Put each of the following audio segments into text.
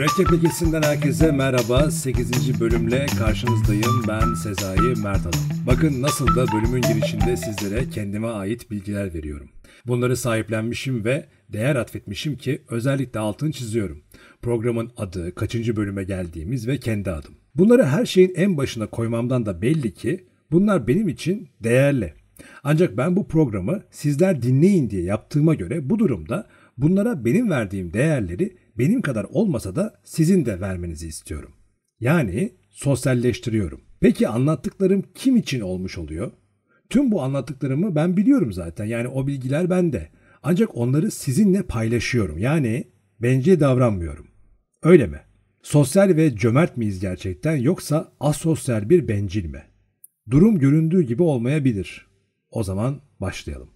Mürekkep Lekesi'nden herkese merhaba. 8. bölümle karşınızdayım. Ben Sezai Mertalan. Bakın nasıl da bölümün girişinde sizlere kendime ait bilgiler veriyorum. Bunları sahiplenmişim ve değer atfetmişim ki özellikle altını çiziyorum. Programın adı, kaçıncı bölüme geldiğimiz ve kendi adım. Bunları her şeyin en başına koymamdan da belli ki bunlar benim için değerli. Ancak ben bu programı sizler dinleyin diye yaptığıma göre bu durumda bunlara benim verdiğim değerleri benim kadar olmasa da sizin de vermenizi istiyorum. Yani sosyalleştiriyorum. Peki anlattıklarım kim için olmuş oluyor? Tüm bu anlattıklarımı ben biliyorum zaten. Yani o bilgiler bende. Ancak onları sizinle paylaşıyorum. Yani bence davranmıyorum. Öyle mi? Sosyal ve cömert miyiz gerçekten yoksa asosyal bir bencil mi? Durum göründüğü gibi olmayabilir. O zaman başlayalım.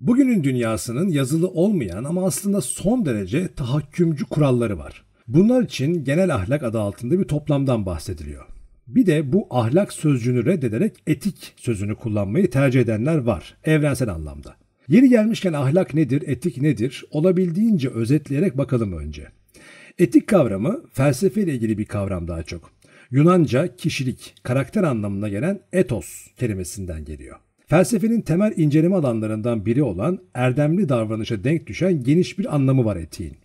Bugünün dünyasının yazılı olmayan ama aslında son derece tahakkümcü kuralları var. Bunlar için genel ahlak adı altında bir toplamdan bahsediliyor. Bir de bu ahlak sözcüğünü reddederek etik sözünü kullanmayı tercih edenler var evrensel anlamda. Yeri gelmişken ahlak nedir, etik nedir olabildiğince özetleyerek bakalım önce. Etik kavramı felsefe ile ilgili bir kavram daha çok. Yunanca kişilik, karakter anlamına gelen etos kelimesinden geliyor. Felsefenin temel inceleme alanlarından biri olan erdemli davranışa denk düşen geniş bir anlamı var etiğin.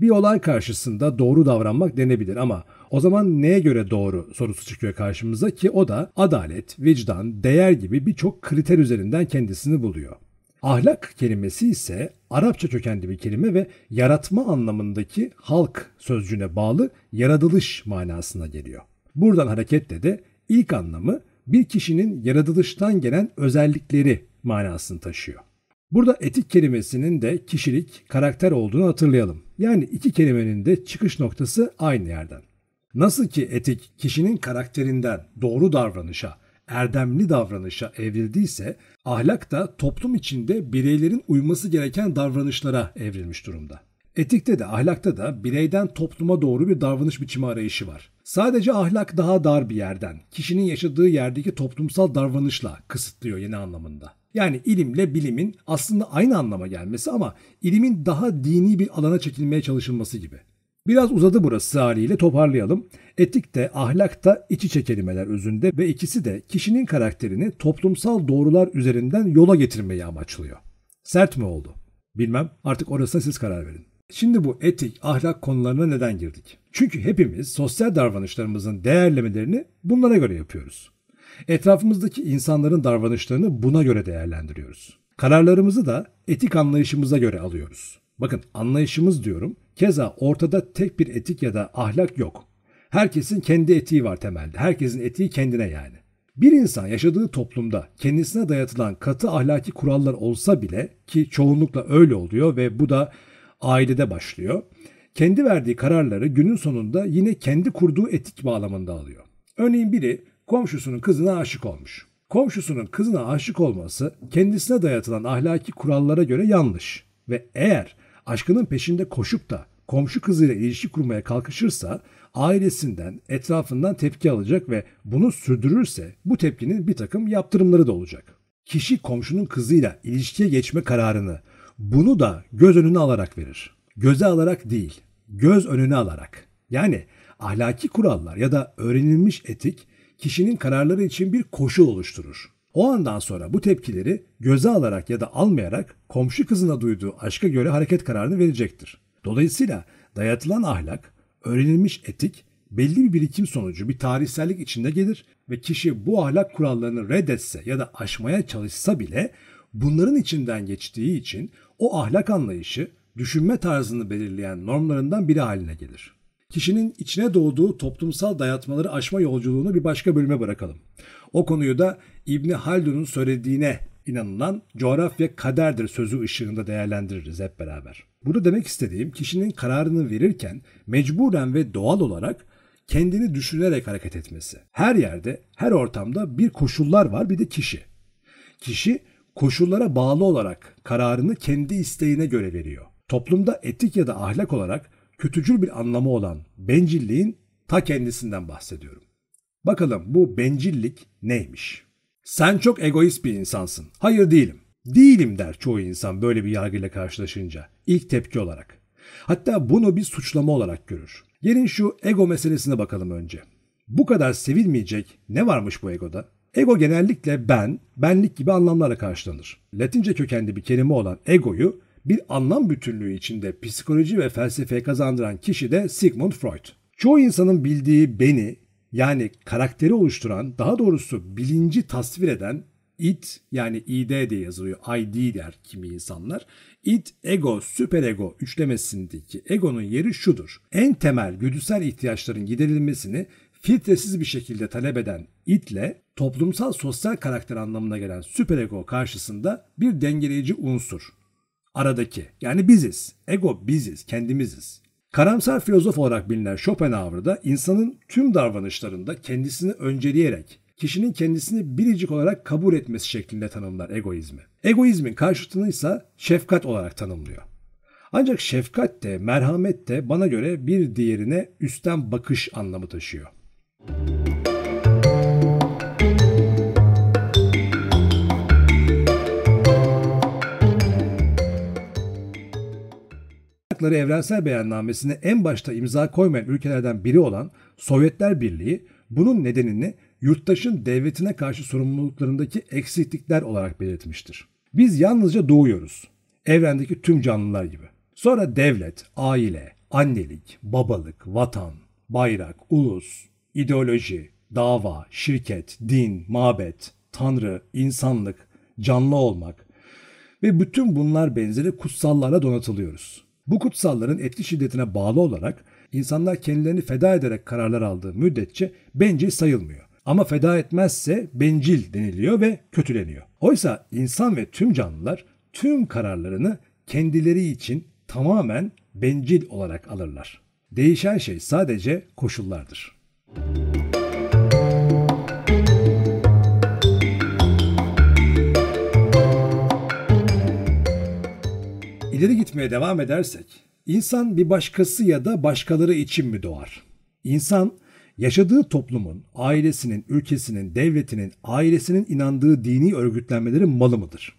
Bir olay karşısında doğru davranmak denebilir ama o zaman neye göre doğru sorusu çıkıyor karşımıza ki o da adalet, vicdan, değer gibi birçok kriter üzerinden kendisini buluyor. Ahlak kelimesi ise Arapça kökenli bir kelime ve yaratma anlamındaki halk sözcüğüne bağlı yaratılış manasına geliyor. Buradan hareketle de ilk anlamı bir kişinin yaratılıştan gelen özellikleri manasını taşıyor. Burada etik kelimesinin de kişilik, karakter olduğunu hatırlayalım. Yani iki kelimenin de çıkış noktası aynı yerden. Nasıl ki etik kişinin karakterinden doğru davranışa, erdemli davranışa evrildiyse, ahlak da toplum içinde bireylerin uyması gereken davranışlara evrilmiş durumda. Etikte de ahlakta da bireyden topluma doğru bir davranış biçimi arayışı var. Sadece ahlak daha dar bir yerden, kişinin yaşadığı yerdeki toplumsal davranışla kısıtlıyor yeni anlamında. Yani ilimle bilimin aslında aynı anlama gelmesi ama ilimin daha dini bir alana çekilmeye çalışılması gibi. Biraz uzadı burası haliyle toparlayalım. Etik de ahlak da iç içe kelimeler özünde ve ikisi de kişinin karakterini toplumsal doğrular üzerinden yola getirmeyi amaçlıyor. Sert mi oldu? Bilmem artık orasına siz karar verin. Şimdi bu etik, ahlak konularına neden girdik? Çünkü hepimiz sosyal davranışlarımızın değerlemelerini bunlara göre yapıyoruz. Etrafımızdaki insanların davranışlarını buna göre değerlendiriyoruz. Kararlarımızı da etik anlayışımıza göre alıyoruz. Bakın anlayışımız diyorum. Keza ortada tek bir etik ya da ahlak yok. Herkesin kendi etiği var temelde. Herkesin etiği kendine yani. Bir insan yaşadığı toplumda kendisine dayatılan katı ahlaki kurallar olsa bile ki çoğunlukla öyle oluyor ve bu da ailede başlıyor. Kendi verdiği kararları günün sonunda yine kendi kurduğu etik bağlamında alıyor. Örneğin biri komşusunun kızına aşık olmuş. Komşusunun kızına aşık olması kendisine dayatılan ahlaki kurallara göre yanlış ve eğer aşkının peşinde koşup da komşu kızıyla ilişki kurmaya kalkışırsa ailesinden, etrafından tepki alacak ve bunu sürdürürse bu tepkinin bir takım yaptırımları da olacak. Kişi komşunun kızıyla ilişkiye geçme kararını bunu da göz önüne alarak verir. Göze alarak değil, göz önüne alarak. Yani ahlaki kurallar ya da öğrenilmiş etik kişinin kararları için bir koşul oluşturur. O andan sonra bu tepkileri göze alarak ya da almayarak komşu kızına duyduğu aşka göre hareket kararını verecektir. Dolayısıyla dayatılan ahlak, öğrenilmiş etik belli bir birikim sonucu bir tarihsellik içinde gelir ve kişi bu ahlak kurallarını reddetse ya da aşmaya çalışsa bile bunların içinden geçtiği için o ahlak anlayışı düşünme tarzını belirleyen normlarından biri haline gelir. Kişinin içine doğduğu toplumsal dayatmaları aşma yolculuğunu bir başka bölüme bırakalım. O konuyu da İbni Haldun'un söylediğine inanılan coğrafya kaderdir sözü ışığında değerlendiririz hep beraber. Burada demek istediğim kişinin kararını verirken mecburen ve doğal olarak kendini düşünerek hareket etmesi. Her yerde, her ortamda bir koşullar var bir de kişi. Kişi koşullara bağlı olarak kararını kendi isteğine göre veriyor. Toplumda etik ya da ahlak olarak kötücül bir anlamı olan bencilliğin ta kendisinden bahsediyorum. Bakalım bu bencillik neymiş? Sen çok egoist bir insansın. Hayır değilim. Değilim der çoğu insan böyle bir yargıyla karşılaşınca. İlk tepki olarak. Hatta bunu bir suçlama olarak görür. Gelin şu ego meselesine bakalım önce. Bu kadar sevilmeyecek ne varmış bu egoda? Ego genellikle ben, benlik gibi anlamlarla karşılanır. Latince kökenli bir kelime olan egoyu bir anlam bütünlüğü içinde psikoloji ve felsefeye kazandıran kişi de Sigmund Freud. Çoğu insanın bildiği beni yani karakteri oluşturan, daha doğrusu bilinci tasvir eden it yani id diye yazılıyor. id der kimi insanlar. It, ego, süperego üçlemesindeki egonun yeri şudur. En temel güdüsel ihtiyaçların giderilmesini filtresiz bir şekilde talep eden itle toplumsal sosyal karakter anlamına gelen süperego karşısında bir dengeleyici unsur. Aradaki yani biziz. Ego biziz, kendimiziz. Karamsar filozof olarak bilinen Schopenhauer da insanın tüm davranışlarında kendisini önceleyerek kişinin kendisini biricik olarak kabul etmesi şeklinde tanımlar egoizmi. Egoizmin karşıtını ise şefkat olarak tanımlıyor. Ancak şefkat de merhamet de bana göre bir diğerine üstten bakış anlamı taşıyor. Hakları Evrensel Beyannamesi'ne en başta imza koymayan ülkelerden biri olan Sovyetler Birliği bunun nedenini yurttaşın devletine karşı sorumluluklarındaki eksiklikler olarak belirtmiştir. Biz yalnızca doğuyoruz. Evrendeki tüm canlılar gibi. Sonra devlet, aile, annelik, babalık, vatan, bayrak, ulus, ideoloji, dava, şirket, din, mabet, tanrı, insanlık, canlı olmak ve bütün bunlar benzeri kutsallarla donatılıyoruz. Bu kutsalların etki şiddetine bağlı olarak insanlar kendilerini feda ederek kararlar aldığı müddetçe bencil sayılmıyor. Ama feda etmezse bencil deniliyor ve kötüleniyor. Oysa insan ve tüm canlılar tüm kararlarını kendileri için tamamen bencil olarak alırlar. Değişen şey sadece koşullardır. İleri gitmeye devam edersek, insan bir başkası ya da başkaları için mi doğar? İnsan yaşadığı toplumun, ailesinin, ülkesinin, devletinin, ailesinin inandığı dini örgütlenmelerin malı mıdır?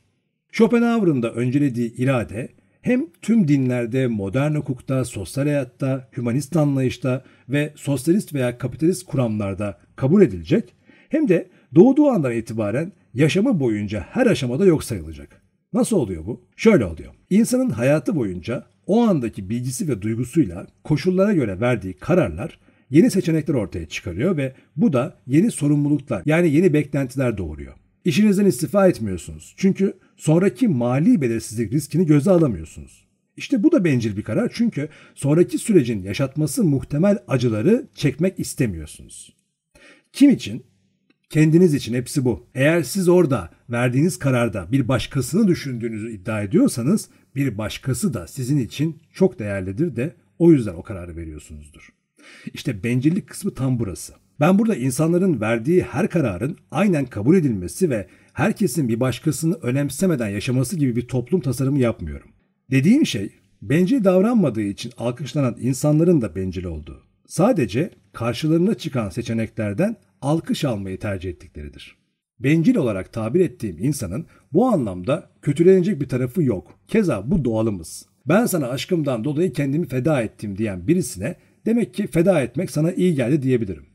Schopenhauer'ın da öncelediği irade hem tüm dinlerde, modern hukukta, sosyal hayatta, hümanist anlayışta ve sosyalist veya kapitalist kuramlarda kabul edilecek hem de doğduğu andan itibaren yaşamı boyunca her aşamada yok sayılacak. Nasıl oluyor bu? Şöyle oluyor. İnsanın hayatı boyunca o andaki bilgisi ve duygusuyla koşullara göre verdiği kararlar yeni seçenekler ortaya çıkarıyor ve bu da yeni sorumluluklar yani yeni beklentiler doğuruyor. İşinizden istifa etmiyorsunuz. Çünkü sonraki mali belirsizlik riskini göze alamıyorsunuz. İşte bu da bencil bir karar çünkü sonraki sürecin yaşatması muhtemel acıları çekmek istemiyorsunuz. Kim için? Kendiniz için hepsi bu. Eğer siz orada verdiğiniz kararda bir başkasını düşündüğünüzü iddia ediyorsanız bir başkası da sizin için çok değerlidir de o yüzden o kararı veriyorsunuzdur. İşte bencillik kısmı tam burası. Ben burada insanların verdiği her kararın aynen kabul edilmesi ve herkesin bir başkasını önemsemeden yaşaması gibi bir toplum tasarımı yapmıyorum. Dediğim şey bencil davranmadığı için alkışlanan insanların da bencil olduğu. Sadece karşılarına çıkan seçeneklerden alkış almayı tercih ettikleridir. Bencil olarak tabir ettiğim insanın bu anlamda kötülenecek bir tarafı yok. Keza bu doğalımız. Ben sana aşkımdan dolayı kendimi feda ettim diyen birisine demek ki feda etmek sana iyi geldi diyebilirim.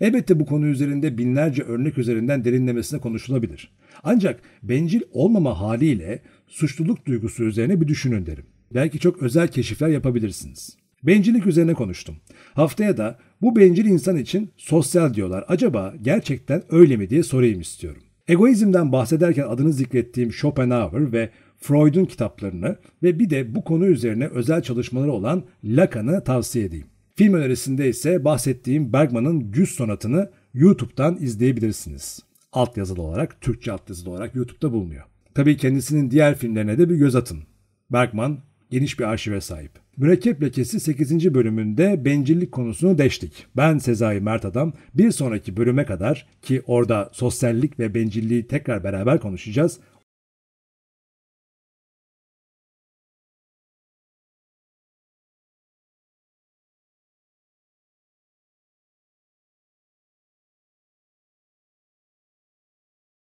Elbette bu konu üzerinde binlerce örnek üzerinden derinlemesine konuşulabilir. Ancak bencil olmama haliyle suçluluk duygusu üzerine bir düşünün derim. Belki çok özel keşifler yapabilirsiniz. Bencillik üzerine konuştum. Haftaya da bu bencil insan için sosyal diyorlar. Acaba gerçekten öyle mi diye sorayım istiyorum. Egoizmden bahsederken adını zikrettiğim Schopenhauer ve Freud'un kitaplarını ve bir de bu konu üzerine özel çalışmaları olan Lacan'ı tavsiye edeyim. Film önerisinde ise bahsettiğim Bergman'ın Güz Sonatı'nı YouTube'dan izleyebilirsiniz. Alt yazılı olarak, Türkçe alt yazılı olarak YouTube'da bulunuyor. Tabii kendisinin diğer filmlerine de bir göz atın. Bergman geniş bir arşive sahip. Mürekkep Lekesi 8. bölümünde bencillik konusunu deştik. Ben Sezai Mert Adam. Bir sonraki bölüme kadar ki orada sosyallik ve bencilliği tekrar beraber konuşacağız.